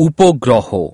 উপগ্রহ।